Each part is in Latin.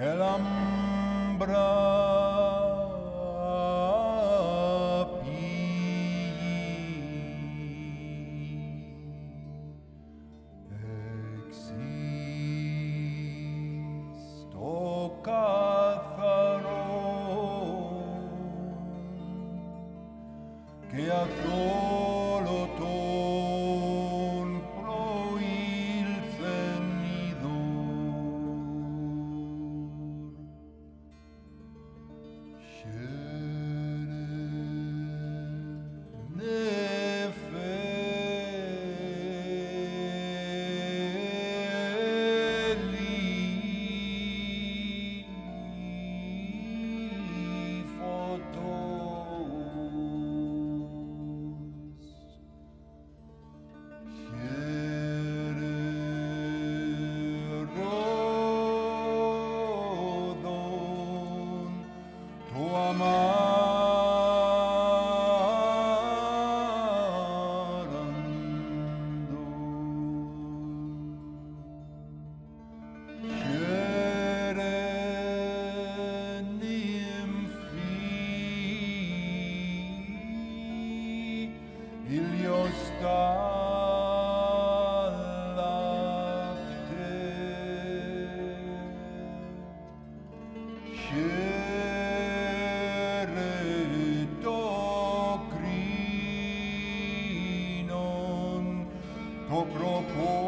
El calambra. Pro propos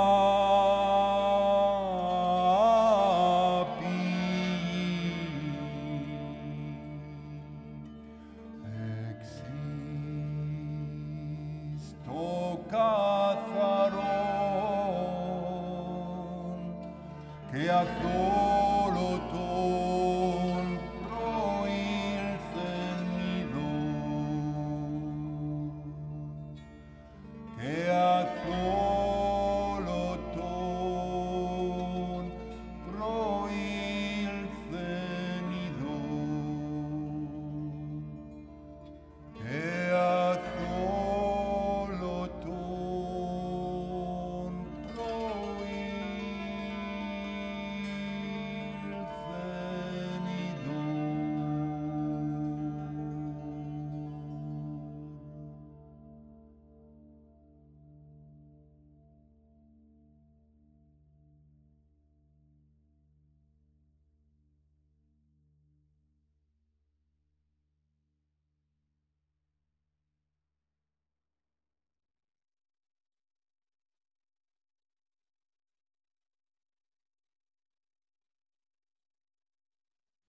corações.